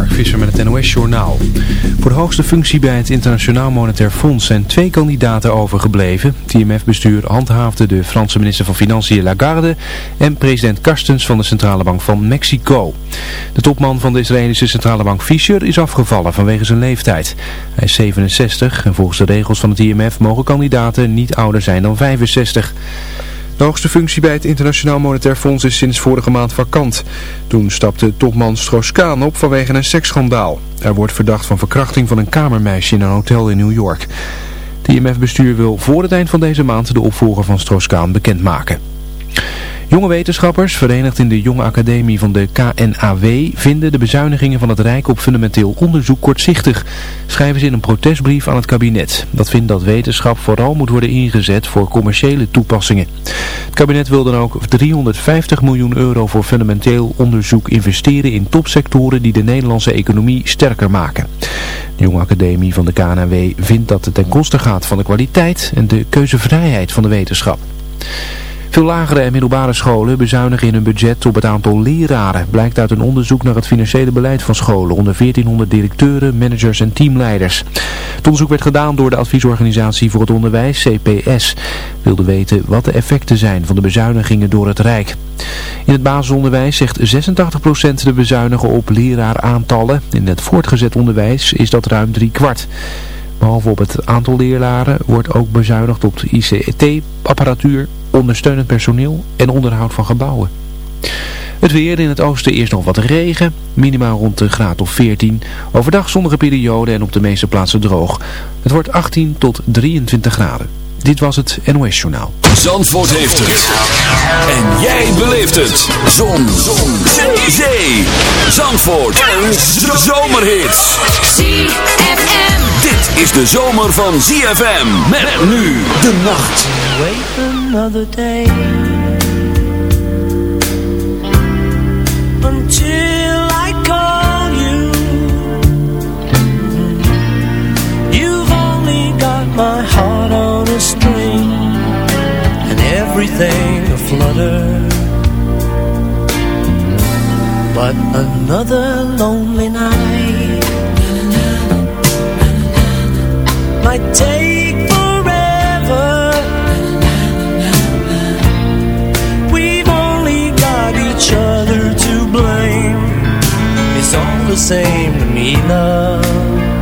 Mark Visser met het NOS-journaal. Voor de hoogste functie bij het Internationaal Monetair Fonds zijn twee kandidaten overgebleven. Het IMF-bestuur handhaafde de Franse minister van Financiën Lagarde en president Karstens van de Centrale Bank van Mexico. De topman van de Israëlische Centrale Bank Fischer is afgevallen vanwege zijn leeftijd. Hij is 67 en volgens de regels van het IMF mogen kandidaten niet ouder zijn dan 65. De hoogste functie bij het Internationaal Monetair Fonds is sinds vorige maand vakant. Toen stapte topman Strauss-Kaan op vanwege een seksschandaal. Er wordt verdacht van verkrachting van een kamermeisje in een hotel in New York. Het IMF-bestuur wil voor het eind van deze maand de opvolger van Strauss-Kaan bekendmaken. Jonge wetenschappers, verenigd in de Jonge Academie van de KNAW, vinden de bezuinigingen van het Rijk op fundamenteel onderzoek kortzichtig. Schrijven ze in een protestbrief aan het kabinet. Dat vindt dat wetenschap vooral moet worden ingezet voor commerciële toepassingen. Het kabinet wil dan ook 350 miljoen euro voor fundamenteel onderzoek investeren in topsectoren die de Nederlandse economie sterker maken. De Jonge Academie van de KNAW vindt dat het ten koste gaat van de kwaliteit en de keuzevrijheid van de wetenschap. Veel lagere en middelbare scholen bezuinigen in hun budget op het aantal leraren. Blijkt uit een onderzoek naar het financiële beleid van scholen onder 1400 directeuren, managers en teamleiders. Het onderzoek werd gedaan door de adviesorganisatie voor het onderwijs, CPS. Wilde weten wat de effecten zijn van de bezuinigingen door het Rijk. In het basisonderwijs zegt 86% de bezuinigen op leraaraantallen. In het voortgezet onderwijs is dat ruim drie kwart. Behalve op het aantal leraren wordt ook bezuinigd op de ICT-apparatuur, ondersteunend personeel en onderhoud van gebouwen. Het weer in het oosten eerst nog wat regen, minimaal rond de graad of 14. Overdag zonnige periode en op de meeste plaatsen droog. Het wordt 18 tot 23 graden. Dit was het NOS Journaal. Zandvoort heeft het. En jij beleeft het. Zon. Zon. Zee. Zee. Zandvoort. Een zomerhit. Is de zomer van ZFM. Met nu de nacht. Wait another day. Until I call you. You've only got my heart on a string. And everything a flutter. But another lonely night same to me, love.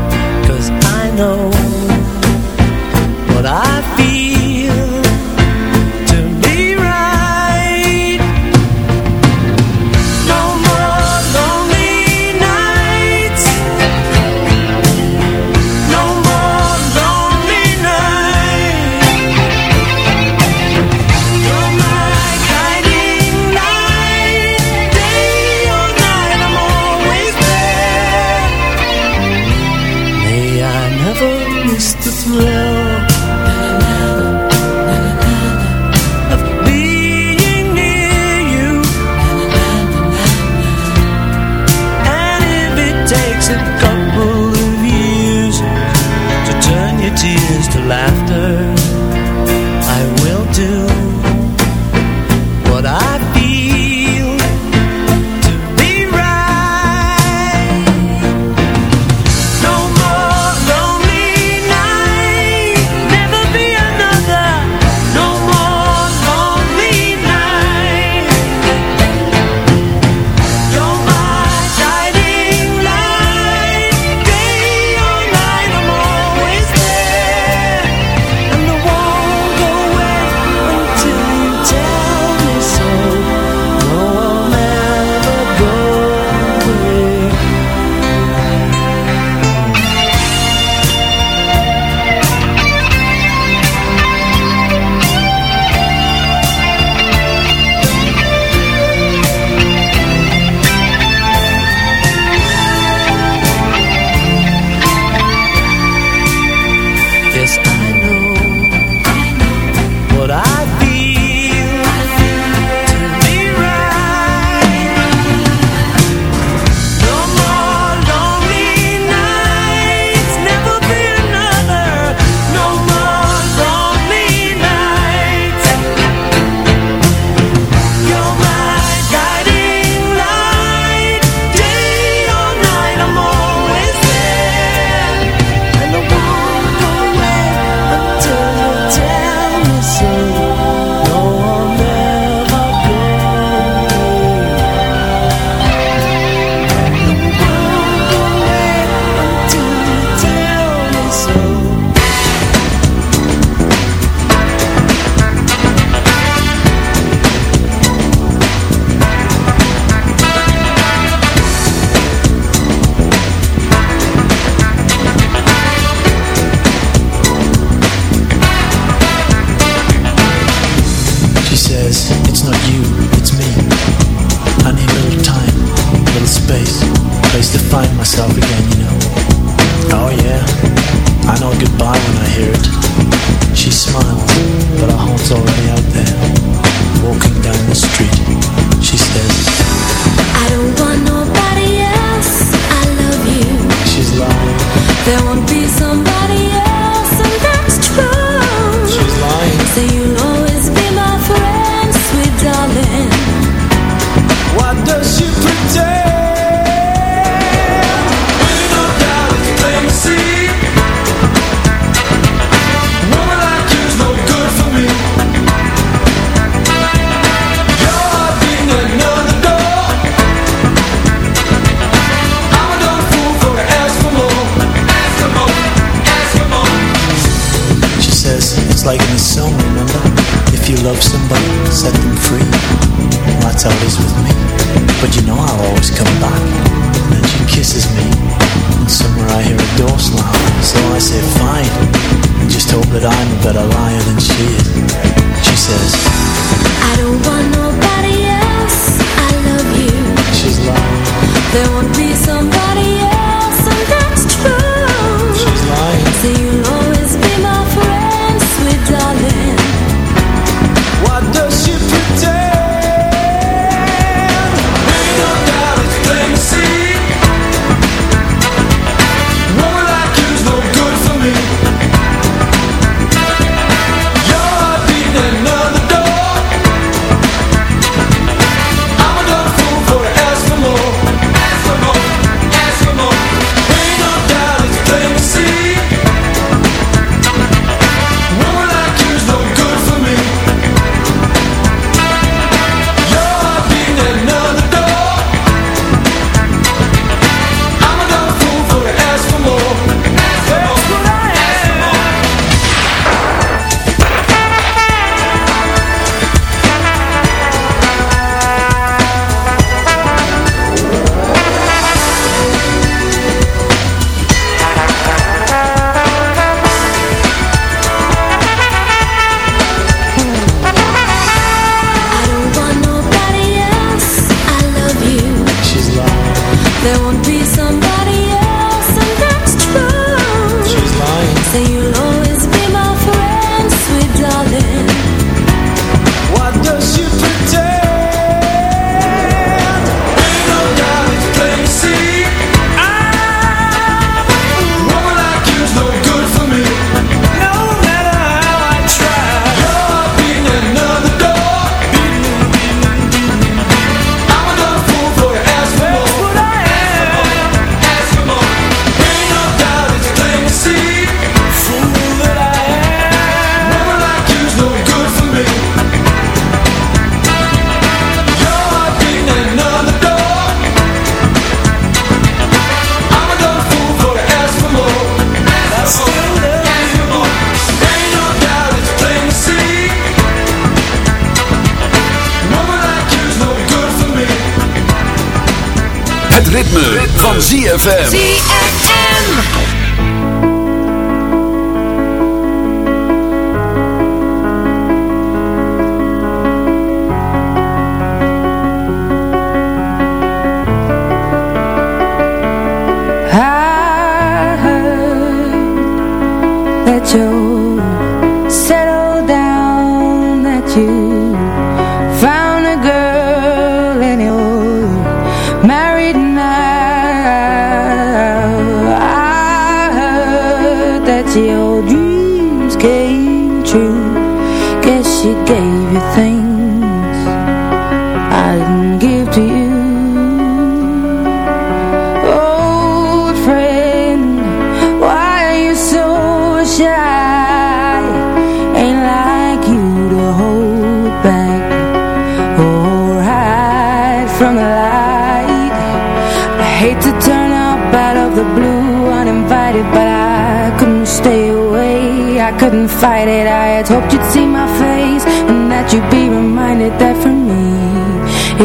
heads Hoped you'd see my face And that you'd be reminded that for me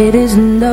It isn't love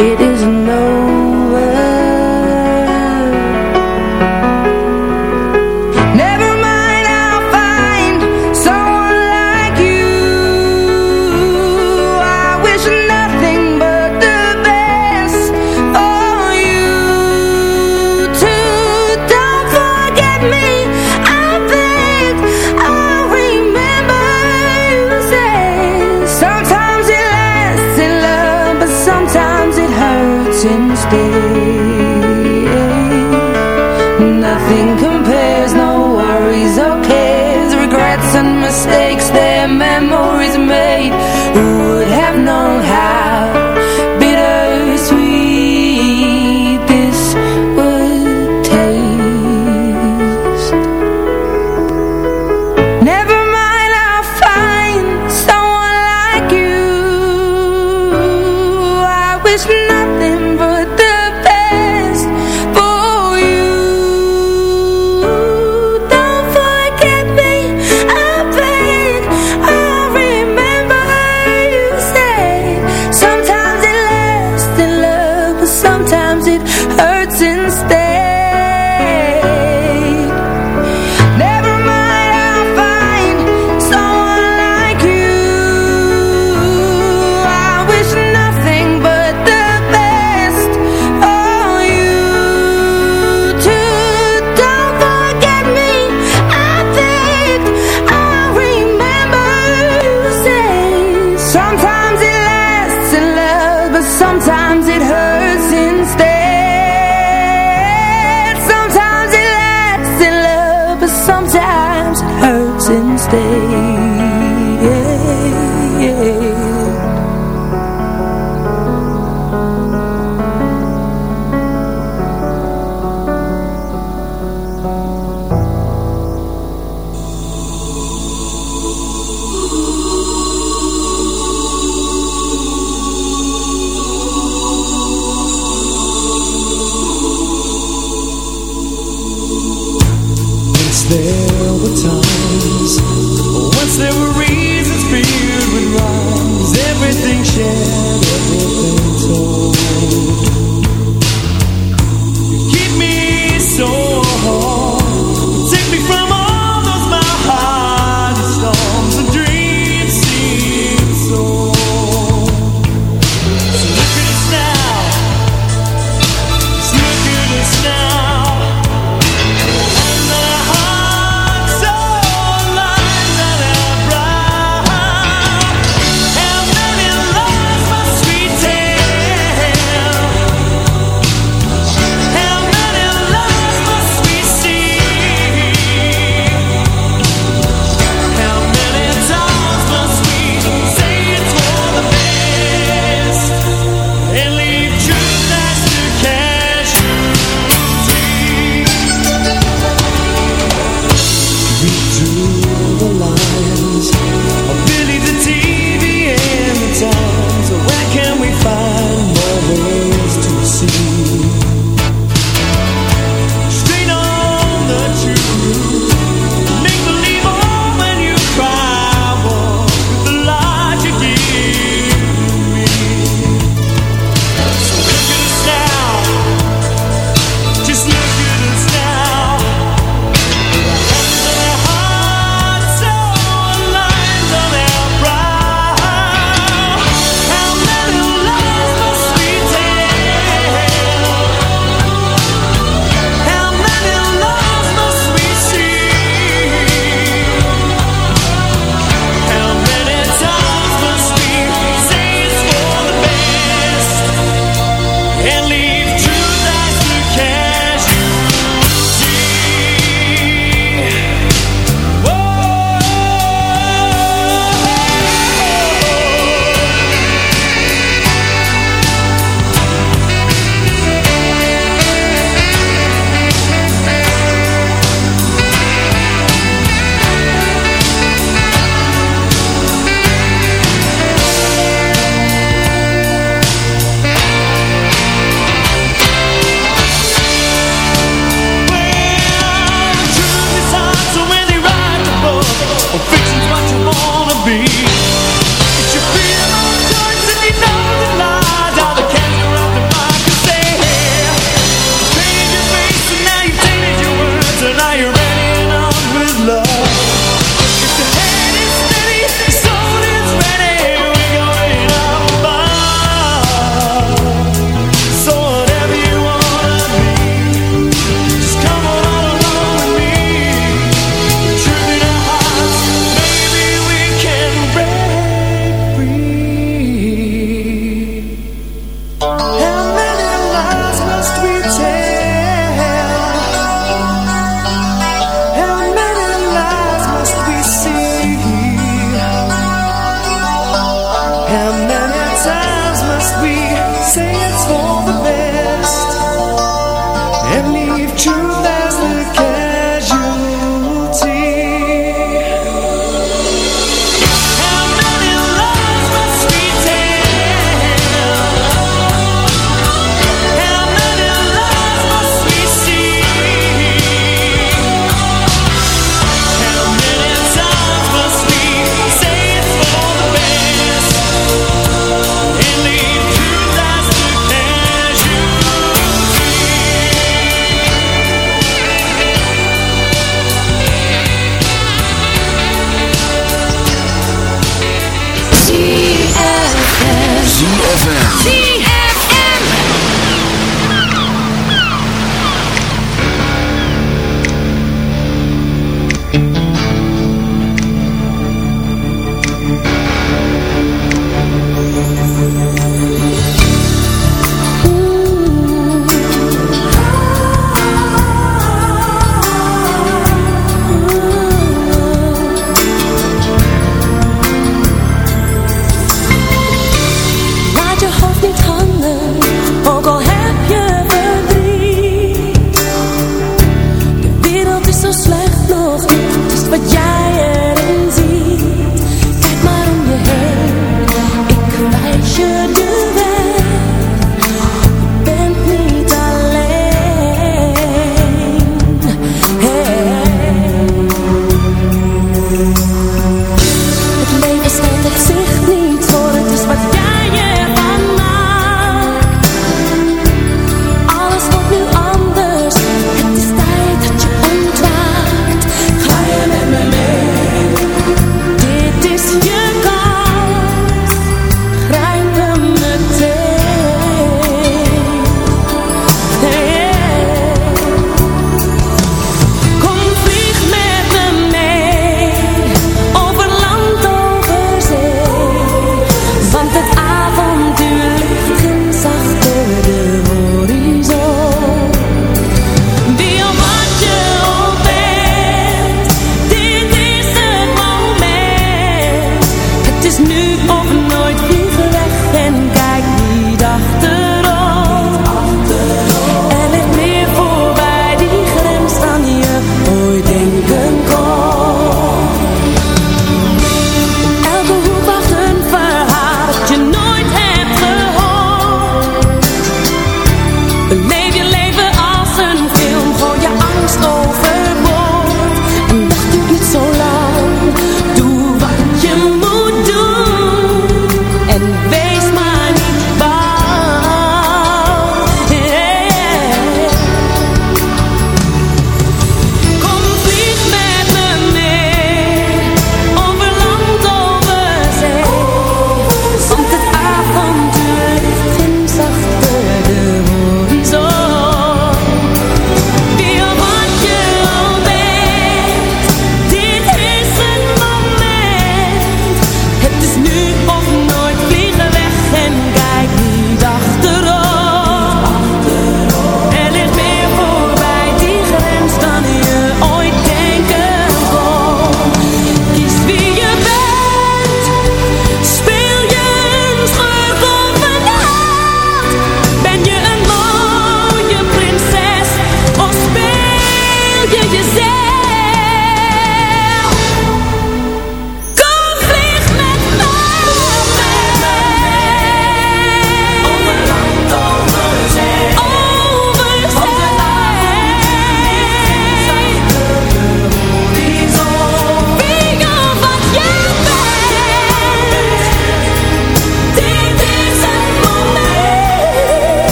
it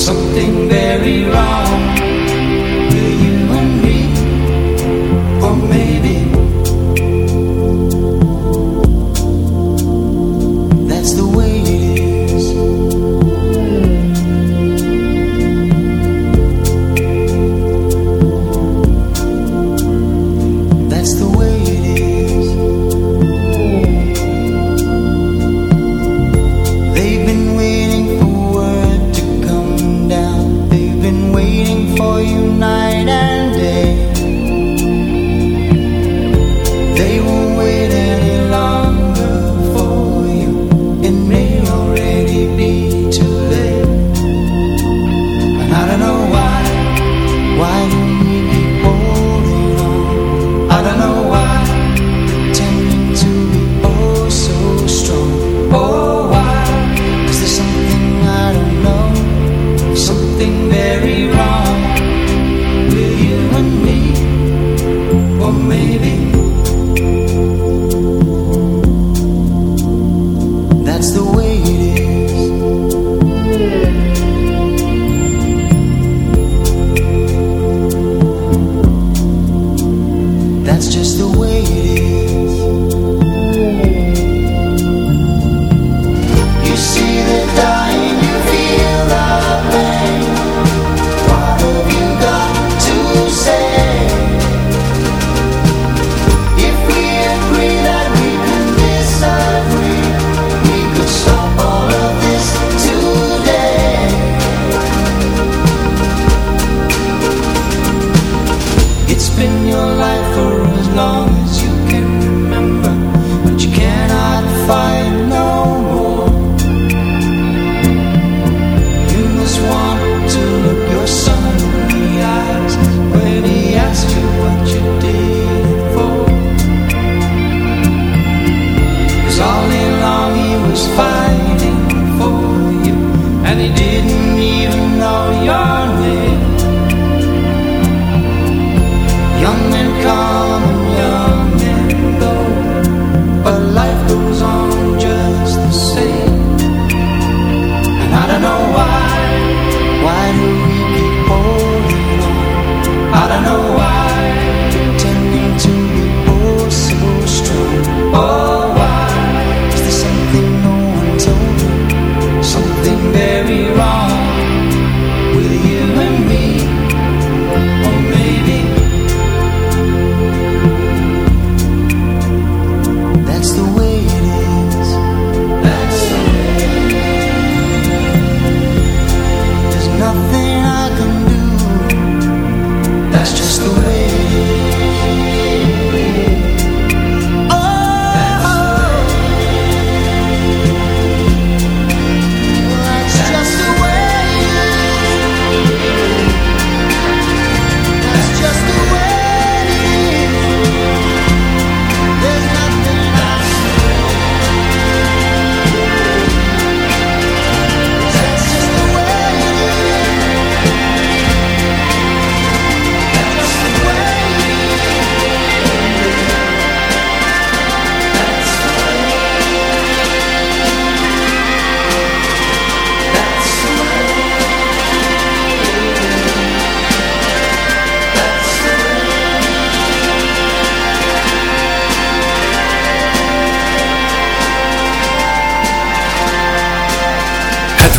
something very wrong.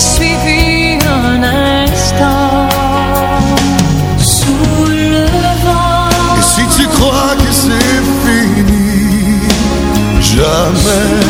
Suivi un instant. Sous le vent. Et si tu crois que c'est fini, jamais.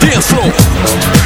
dance floor.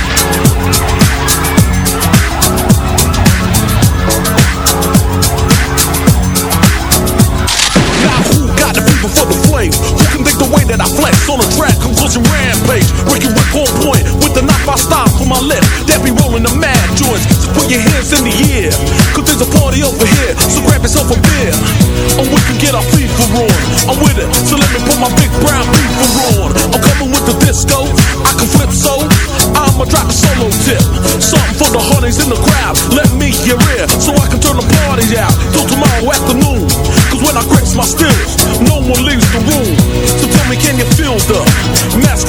in the crowd. Let me get real so I can turn the party out till tomorrow afternoon. Cause when I crack my stills, no one leaves the room. So tell me, can you feel the mask